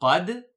قد